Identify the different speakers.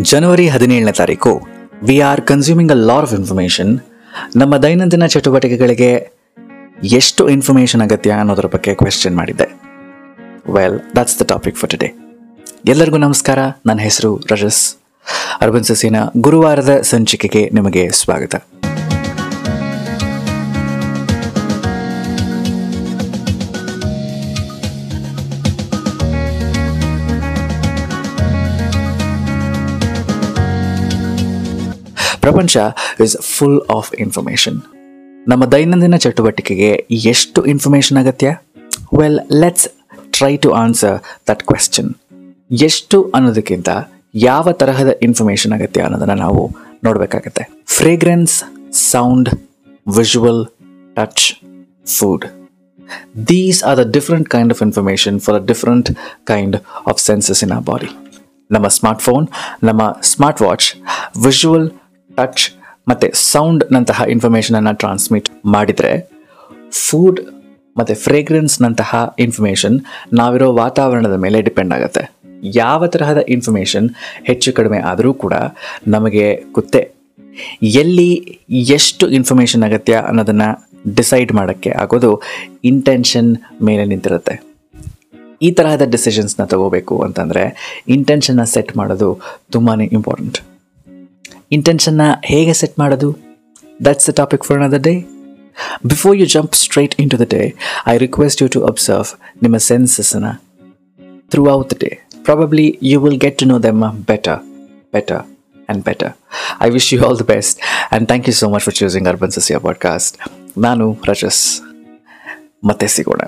Speaker 1: ಜನವರಿ ಹದಿನೇಳನೇ ತಾರೀಕು we are consuming a lot of information ನಮ್ಮ ದೈನಂದಿನ ಚಟುವಟಿಕೆಗಳಿಗೆ ಎಷ್ಟು ಇನ್ಫಾರ್ಮೇಷನ್ ಅಗತ್ಯ ಅನ್ನೋದ್ರ ಬಗ್ಗೆ ಕ್ವೆಶ್ಚನ್ ಮಾಡಿದ್ದೆ. Well that's the topic for today ಎಲ್ಲರಿಗೂ ನಮಸ್ಕಾರ. ನನ್ನ ಹೆಸರು ರಜಸ್. ಅರ್ಬನ್ ಸಸಿನ. ಗುರುವಾರದ ಸಂಚಿಕೆಗೆ ನಿಮಗೆ ಸ್ವಾಗತ. ಪ್ರಪಂಚ ಇಸ್ ಫುಲ್ ಆಫ್ ಇನ್ಫಾರ್ಮೇಷನ್ ನಮ್ಮ ದೈನಂದಿನ ಚಟುವಟಿಕೆಗೆ ಎಷ್ಟು ಇನ್ಫಾರ್ಮೇಷನ್ ಅಗತ್ಯ? Well let's try to answer that question ಎಷ್ಟು ಅನ್ನೋದಕ್ಕಿಂತ ಯಾವ ತರಹದ ಇನ್ಫಾರ್ಮೇಷನ್ ಅಗತ್ಯ ಅನ್ನೋದನ್ನು ನಾವು ನೋಡಬೇಕಾಗತ್ತೆ. Fragrance sound visual touch food these are the different kind of information for a different kind of senses in ಆ ಬಾಡಿ ನಮ್ಮ ಸ್ಮಾರ್ಟ್ಫೋನ್ ನಮ್ಮ ಸ್ಮಾರ್ಟ್ ವಾಚ್ ವಿಜುವಲ್ ಟಚ್ ಮತ್ತು ಸೌಂಡ್ನಂತಹ ಇನ್ಫಾರ್ಮೇಷನನ್ನು ಟ್ರಾನ್ಸ್ಮಿಟ್ ಮಾಡಿದರೆ ಫುಡ್ ಮತ್ತು ಫ್ರೇಗ್ರೆನ್ಸ್ನಂತಹ ಇನ್ಫಾರ್ಮೇಷನ್ ನಾವಿರೋ ವಾತಾವರಣದ ಮೇಲೆ ಡಿಪೆಂಡ್ ಆಗುತ್ತೆ. ಯಾವ ತರಹದ ಇನ್ಫಾರ್ಮೇಷನ್ ಹೆಚ್ಚು ಕಡಿಮೆ ಆದರೂ ಕೂಡ ನಮಗೆ ಗೊತ್ತೇ ಎಲ್ಲಿ ಎಷ್ಟು ಇನ್ಫಾರ್ಮೇಷನ್ ಅಗತ್ಯ ಅನ್ನೋದನ್ನು ಡಿಸೈಡ್ ಮಾಡೋಕ್ಕೆ ಆಗೋದು ಇಂಟೆನ್ಷನ್ ಮೇಲೆ ನಿಂತಿರುತ್ತೆ. ಈ ತರಹದ ಡಿಸಿಷನ್ಸ್ನ ತಗೋಬೇಕು ಅಂತಂದರೆ ಇಂಟೆನ್ಷನ್ನ ಸೆಟ್ ಮಾಡೋದು ತುಂಬಾ ಇಂಪಾರ್ಟೆಂಟ್ ಇಂಟೆನ್ಷನ್ನ ಹೇಗೆ ಸೆಟ್ ಮಾಡೋದು? That's the topic for another day before you jump straight into the day I request you to observe ನಿಮ್ಮ ಸೆನ್ಸಸ್ನ throughout the day probably you will get to know them better better and better I wish you all the best and thank you so much for choosing urban ಸಸಿಯ podcast ನಾನು ರಜಸ್. ಮತ್ತೆ ಸಿಗೋಣ.